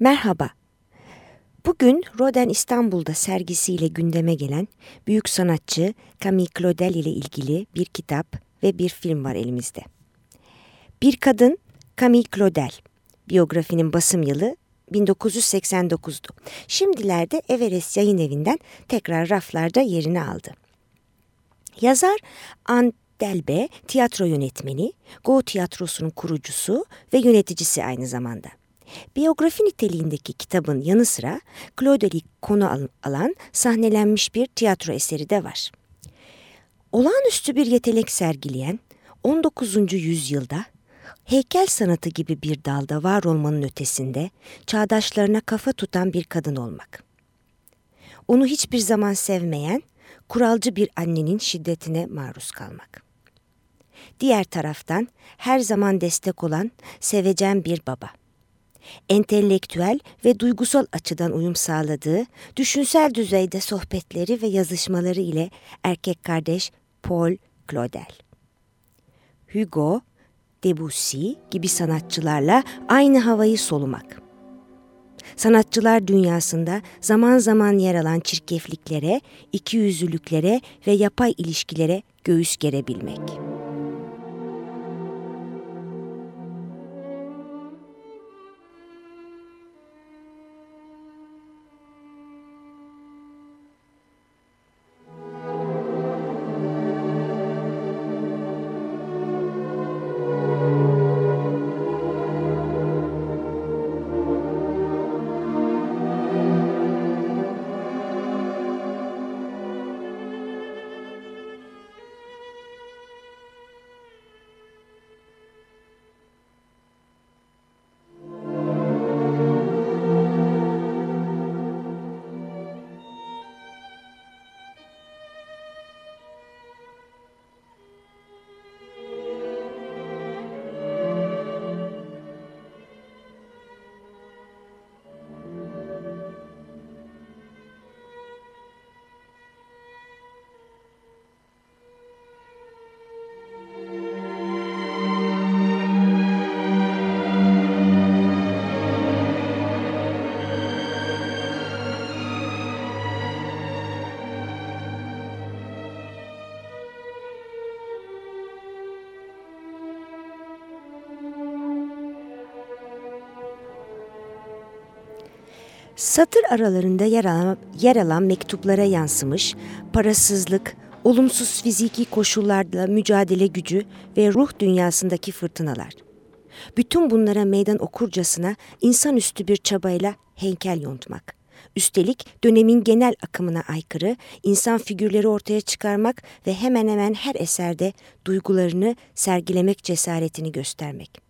Merhaba. Bugün Roden İstanbul'da sergisiyle gündeme gelen büyük sanatçı Camille Claudel ile ilgili bir kitap ve bir film var elimizde. Bir Kadın Camille Claudel. Biyografinin basım yılı 1989'du. Şimdilerde Everest Yayın Evi'nden tekrar raflarda yerini aldı. Yazar Anne Delbe, tiyatro yönetmeni, Go Tiyatrosu'nun kurucusu ve yöneticisi aynı zamanda. Biyografi niteliğindeki kitabın yanı sıra Claude'li konu alan sahnelenmiş bir tiyatro eseri de var. Olağanüstü bir yetenek sergileyen 19. yüzyılda heykel sanatı gibi bir dalda var olmanın ötesinde çağdaşlarına kafa tutan bir kadın olmak. Onu hiçbir zaman sevmeyen, kuralcı bir annenin şiddetine maruz kalmak. Diğer taraftan her zaman destek olan sevecen bir baba entelektüel ve duygusal açıdan uyum sağladığı, düşünsel düzeyde sohbetleri ve yazışmaları ile erkek kardeş Paul Claudel. Hugo, Debussy gibi sanatçılarla aynı havayı solumak. Sanatçılar dünyasında zaman zaman yer alan çirkefliklere, ikiyüzlülüklere ve yapay ilişkilere göğüs gerebilmek. Satır aralarında yer alan, yer alan mektuplara yansımış parasızlık, olumsuz fiziki koşullarla mücadele gücü ve ruh dünyasındaki fırtınalar. Bütün bunlara meydan okurcasına insanüstü bir çabayla heykel yontmak. Üstelik dönemin genel akımına aykırı insan figürleri ortaya çıkarmak ve hemen hemen her eserde duygularını sergilemek cesaretini göstermek.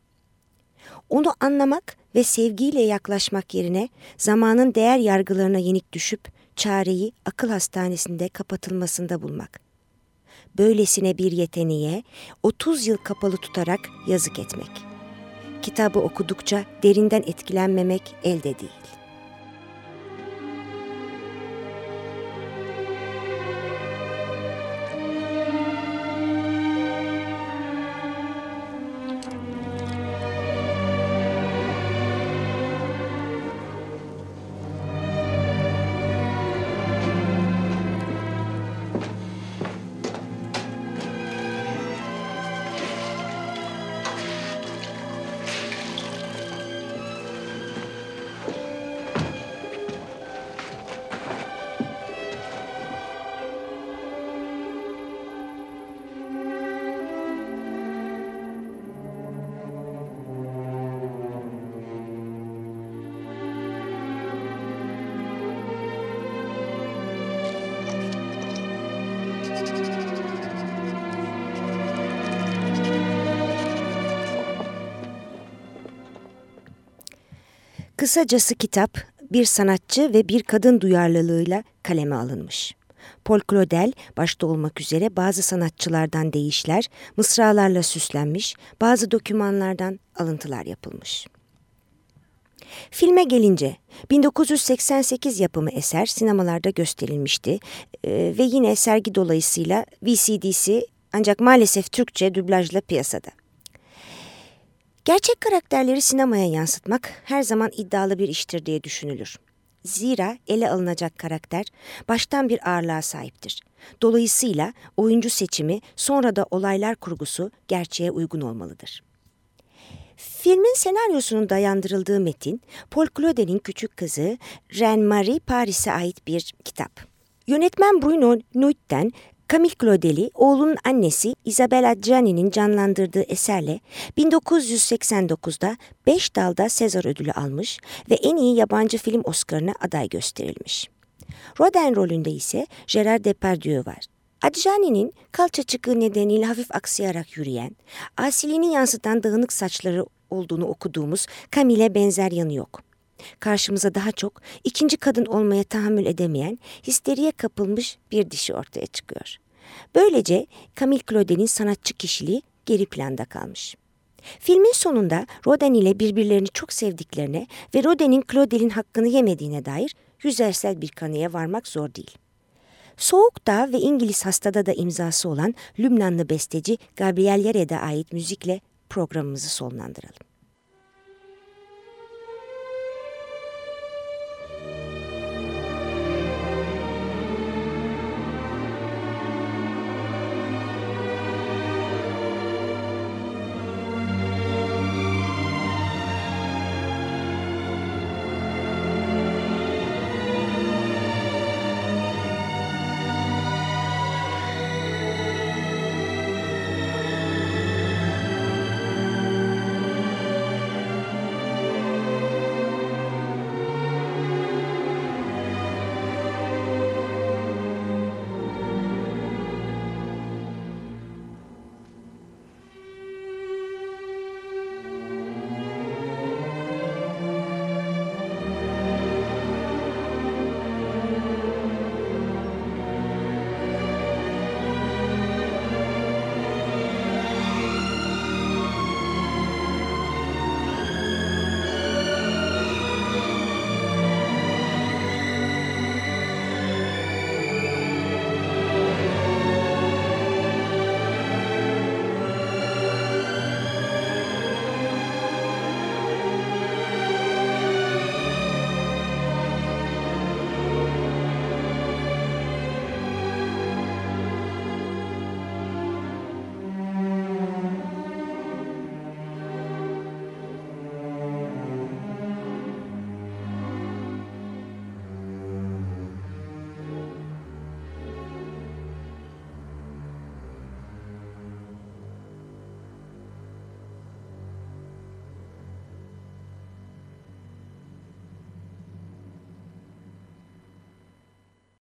Onu anlamak ve sevgiyle yaklaşmak yerine zamanın değer yargılarına yenik düşüp çareyi akıl hastanesinde kapatılmasında bulmak. Böylesine bir yeteneğe 30 yıl kapalı tutarak yazık etmek. Kitabı okudukça derinden etkilenmemek elde değil. Kısacası kitap bir sanatçı ve bir kadın duyarlılığıyla kaleme alınmış. Paul Claudel başta olmak üzere bazı sanatçılardan değişler, mısralarla süslenmiş, bazı dokümanlardan alıntılar yapılmış. Filme gelince 1988 yapımı eser sinemalarda gösterilmişti ee, ve yine sergi dolayısıyla VCD'si ancak maalesef Türkçe dublajla piyasada. Gerçek karakterleri sinemaya yansıtmak her zaman iddialı bir iştir diye düşünülür. Zira ele alınacak karakter baştan bir ağırlığa sahiptir. Dolayısıyla oyuncu seçimi sonra da olaylar kurgusu gerçeğe uygun olmalıdır. Filmin senaryosunun dayandırıldığı metin, Paul Claudel'in küçük kızı Ren-Marie Paris'e ait bir kitap. Yönetmen Bruno Nuit'ten Camille Claudeli, oğlunun annesi Isabella Gianni'nin canlandırdığı eserle 1989'da 5 dalda Sezar ödülü almış ve en iyi yabancı film Oscar'ına aday gösterilmiş. Rodin rolünde ise Gerard Depardieu var. Adjani'nin kalça çıkığı nedeniyle hafif aksayarak yürüyen, asiliğini yansıtan dağınık saçları olduğunu okuduğumuz Camille'e benzer yanı yok. Karşımıza daha çok ikinci kadın olmaya tahammül edemeyen, histeriye kapılmış bir dişi ortaya çıkıyor. Böylece Camille Claudet'in sanatçı kişiliği geri planda kalmış. Filmin sonunda Rodin ile birbirlerini çok sevdiklerine ve Rodin'in Claudel'in hakkını yemediğine dair yüzeysel bir kanıya varmak zor değil. Soğuk'ta ve İngiliz Hasta'da da imzası olan Lübnanlı besteci Gabriel Yared'e ait müzikle programımızı sonlandıralım.